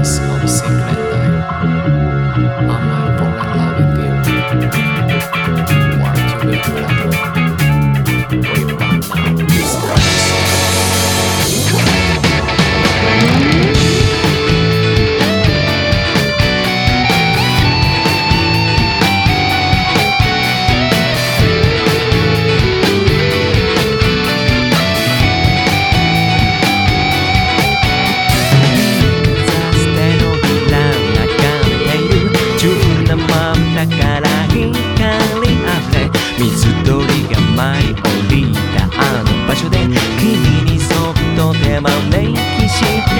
eyes nem que se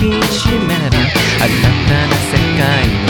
きしめる新たな世界の